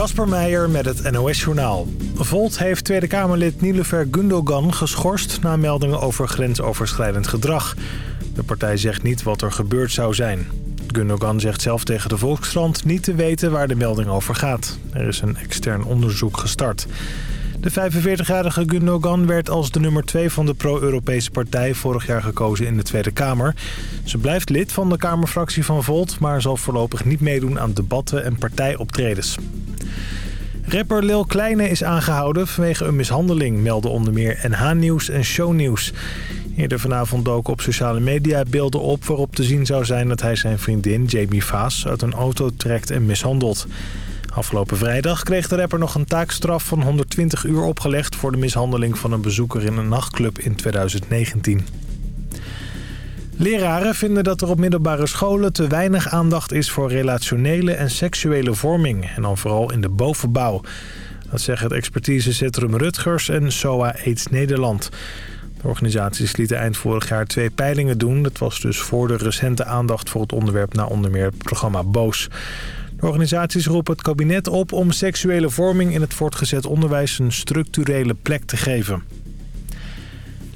Kasper Meijer met het NOS-journaal. Volt heeft Tweede Kamerlid Nilufer Gundogan geschorst... na meldingen over grensoverschrijdend gedrag. De partij zegt niet wat er gebeurd zou zijn. Gundogan zegt zelf tegen de Volkskrant niet te weten waar de melding over gaat. Er is een extern onderzoek gestart. De 45-jarige Gundogan werd als de nummer 2 van de pro-Europese partij vorig jaar gekozen in de Tweede Kamer. Ze blijft lid van de Kamerfractie van Volt, maar zal voorlopig niet meedoen aan debatten en partijoptredens. Rapper Lil Kleine is aangehouden vanwege een mishandeling, melden onder meer NH-nieuws en Shownieuws. Eerder vanavond doken op sociale media beelden op waarop te zien zou zijn dat hij zijn vriendin Jamie Vaas uit een auto trekt en mishandelt. Afgelopen vrijdag kreeg de rapper nog een taakstraf van 120 uur opgelegd... voor de mishandeling van een bezoeker in een nachtclub in 2019. Leraren vinden dat er op middelbare scholen te weinig aandacht is voor relationele en seksuele vorming. En dan vooral in de bovenbouw. Dat zeggen het expertisecentrum Rutgers en SOA AIDS Nederland. De organisaties lieten eind vorig jaar twee peilingen doen. Dat was dus voor de recente aandacht voor het onderwerp na onder meer het programma Boos. De organisaties roepen het kabinet op om seksuele vorming in het voortgezet onderwijs een structurele plek te geven.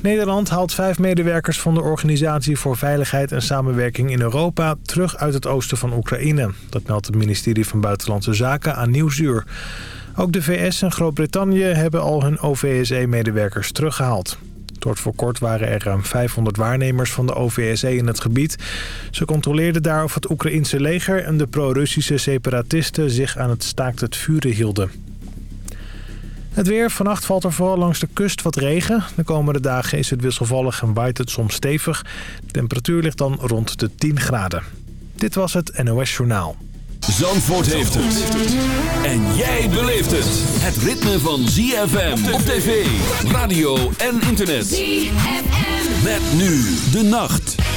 Nederland haalt vijf medewerkers van de Organisatie voor Veiligheid en Samenwerking in Europa terug uit het oosten van Oekraïne. Dat meldt het ministerie van Buitenlandse Zaken aan Nieuwsuur. Ook de VS en Groot-Brittannië hebben al hun OVSE-medewerkers teruggehaald. Tot voor kort waren er ruim 500 waarnemers van de OVSE in het gebied. Ze controleerden daar of het Oekraïense leger en de pro-Russische separatisten zich aan het staakt het vuren hielden. Het weer. Vannacht valt er vooral langs de kust wat regen. De komende dagen is het wisselvallig en waait het soms stevig. De temperatuur ligt dan rond de 10 graden. Dit was het NOS Journaal. Zandvoort heeft het. En jij beleeft het. Het ritme van ZFM op tv, radio en internet. ZFM. Met nu de nacht.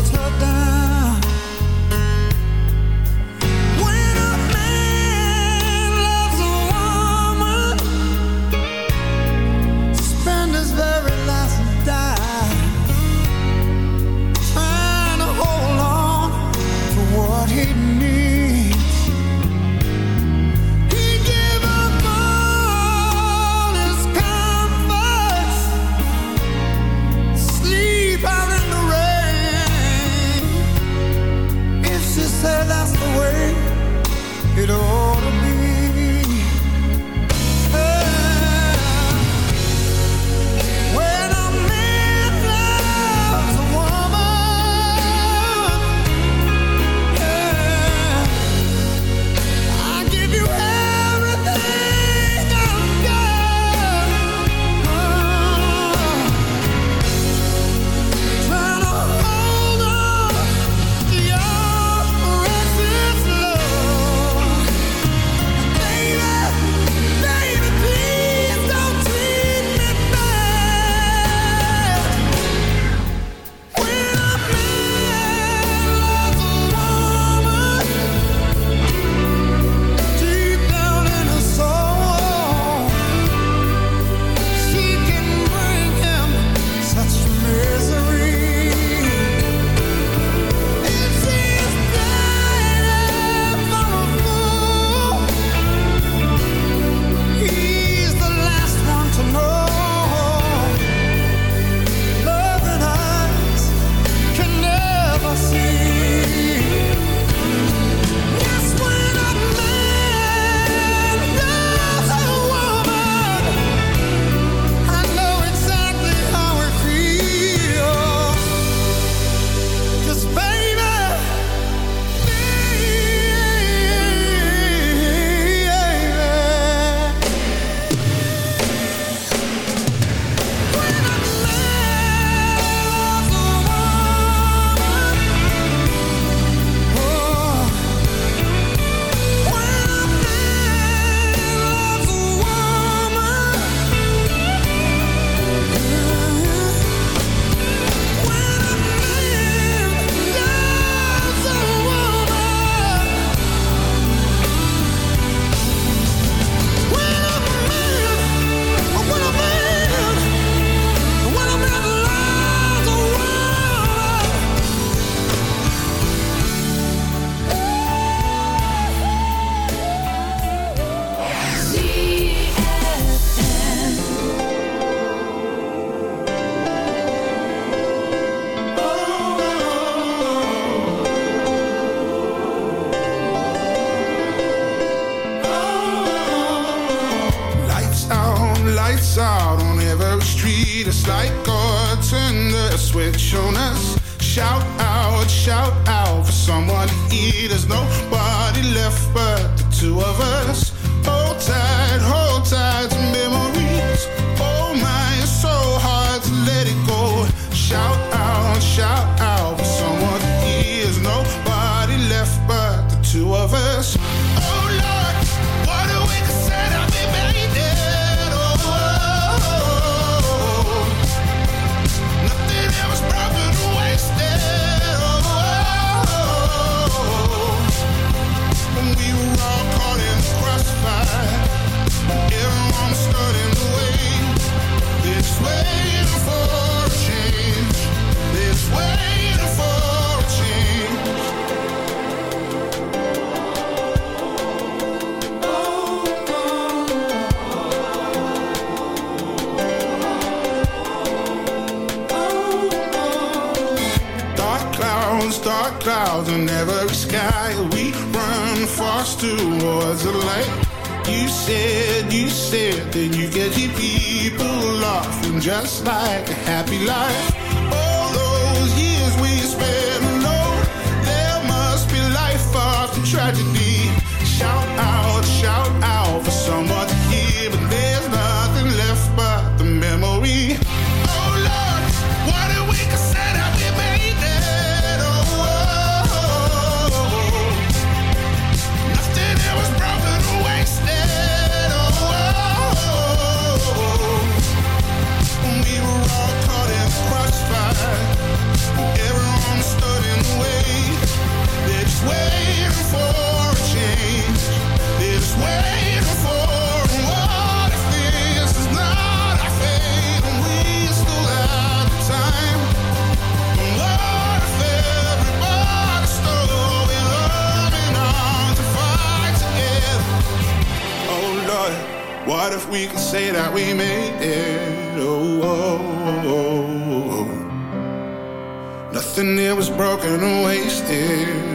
Oh Lord,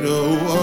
know.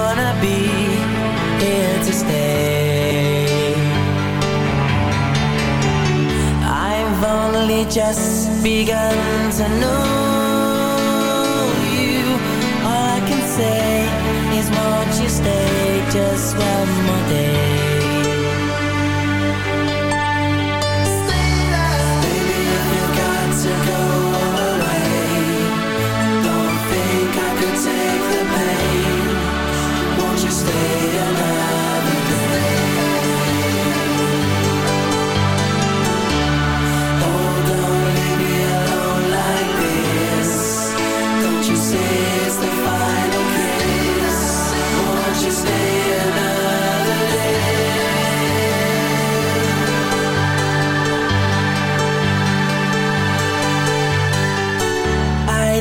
only just begun to know you. All I can say is won't you stay just while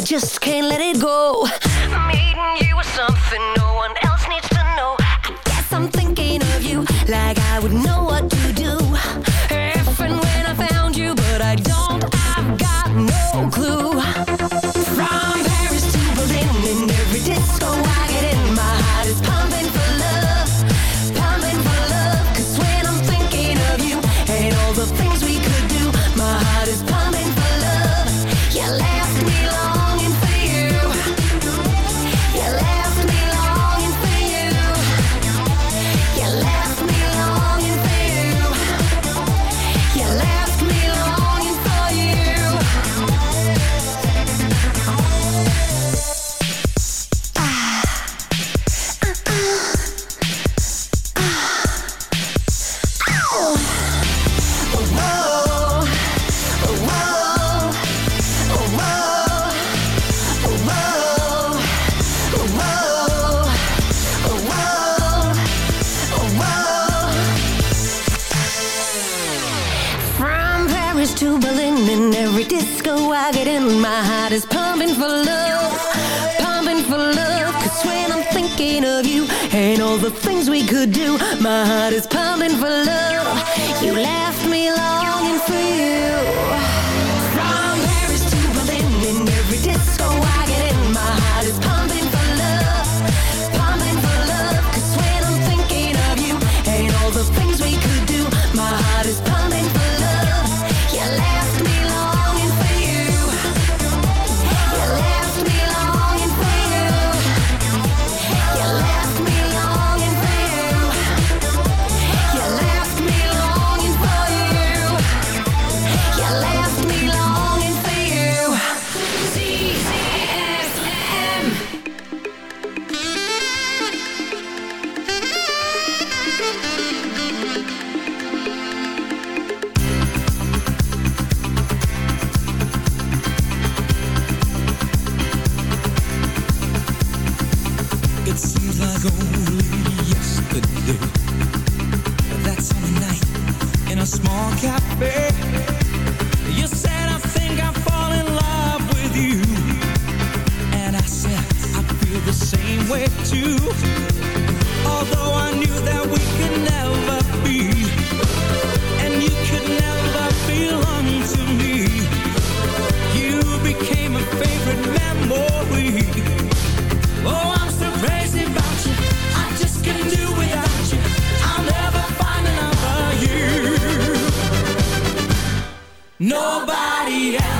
Uh, just small cafe. You said, I think I fall in love with you. And I said, I feel the same way too. Although I knew that we could never be. And you could never belong to me. You became a favorite memory. Oh, Nobody else.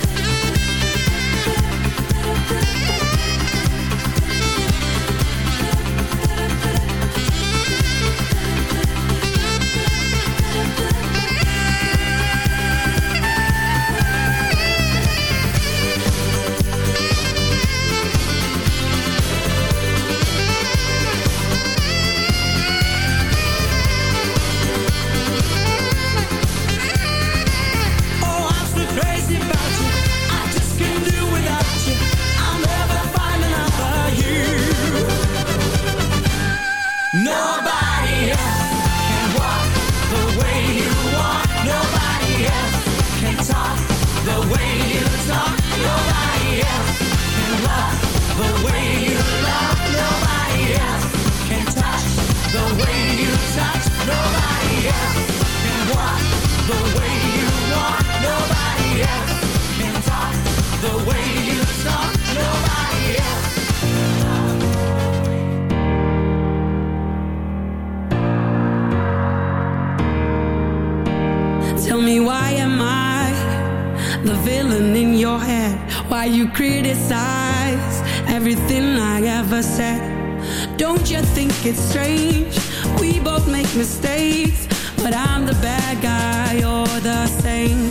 but I'm the bad guy, you're the saint.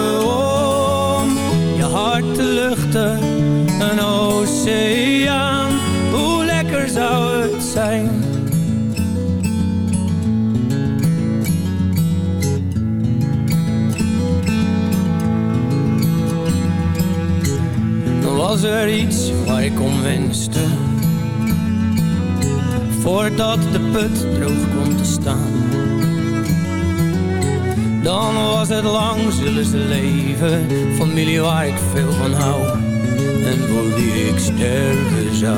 zijn. was er iets waar ik om wenste. Voordat de put droog komt te staan. Dan was het lang zullen ze leven. Familie waar ik veel van hou. En voor wie ik sterven zou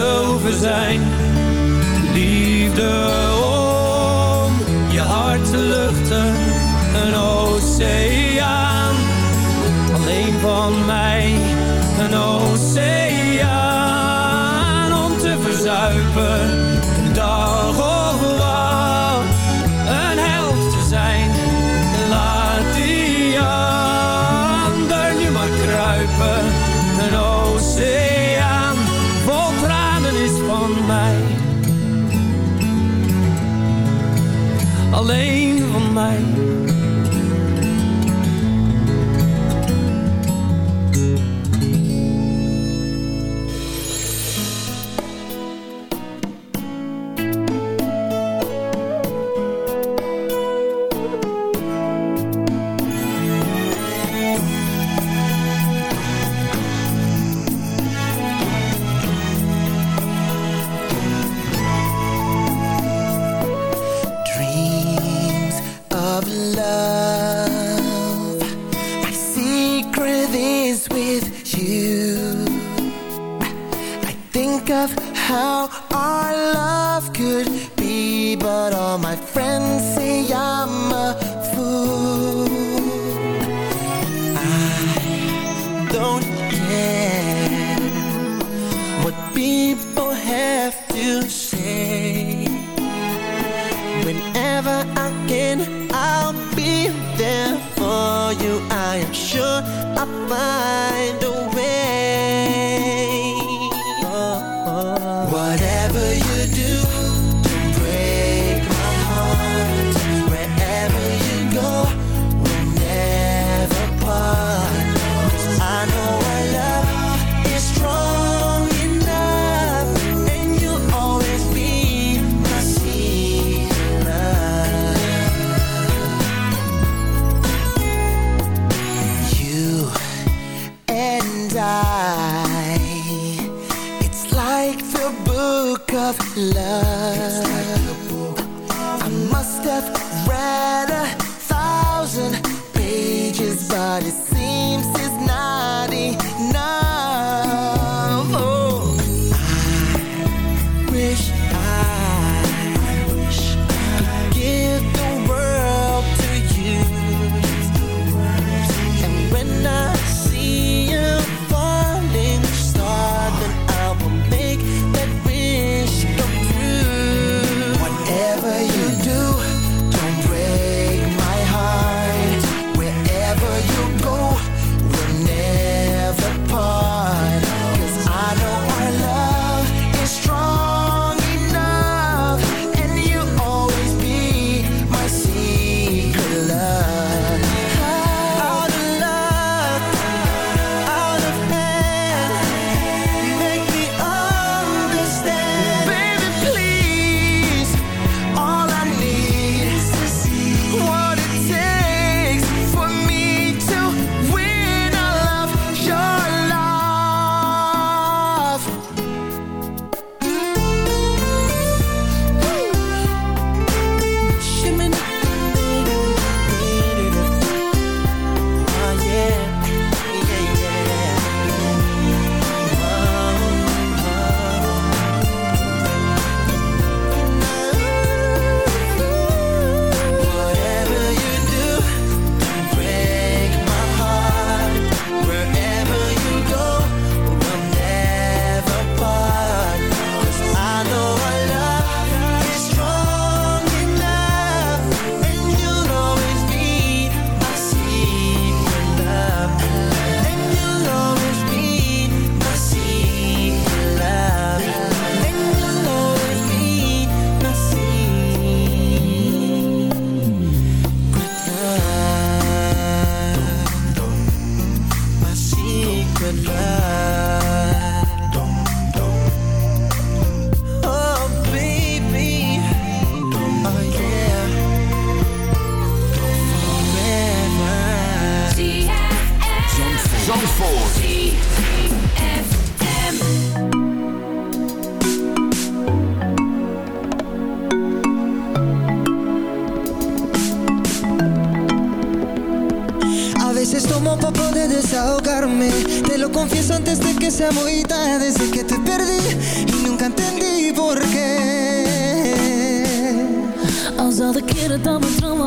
hoeven zijn. Liefde om je hart te luchten. Een oceaan alleen van mij een oceaan om te verzuipen.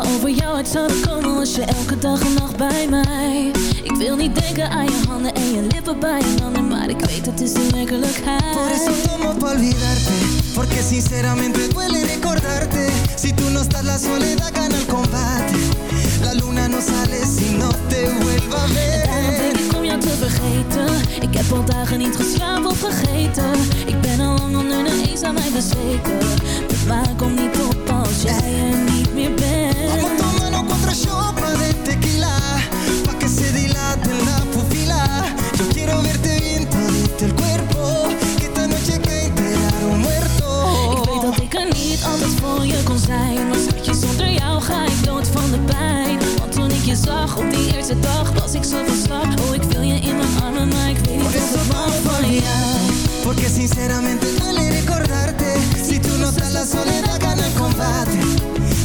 Dat over jou uit zouden komen Was je elke dag en nacht bij mij. Ik wil niet denken aan je handen en je lippen bij je handen Maar ik weet het is de werkelijkheid. Por eso tomo pa' olvidarte Porque sinceramente duele recordarte. Si tú no estás la soledad gana el combate. La luna no sale si no te vuelva a ver Te vergeten. Ik heb al dagen niet geslapen of vergeten. Ik ben al lang onder de eens aan mij bezweken. De maan komt niet op als jij er niet meer bent. Vamos tomando contra shot de tequila. Pa' que se dilate la pupila Yo quiero verte bien todito el cuerpo. Que esta noche que enterar un muerto Ik weet dat ik er niet altijd voor je kon zijn. Maar schatje, zonder jou ga ik dood van de pijn Zag op die eerste dag Was ik zo van Oh, ik wil je in mijn armen Maar ik weet niet eso ik pa' van jou Porque sinceramente duele recordarte. Si tú no estás la soledad gana el combate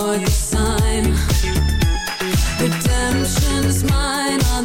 for sign. Redemption's mine on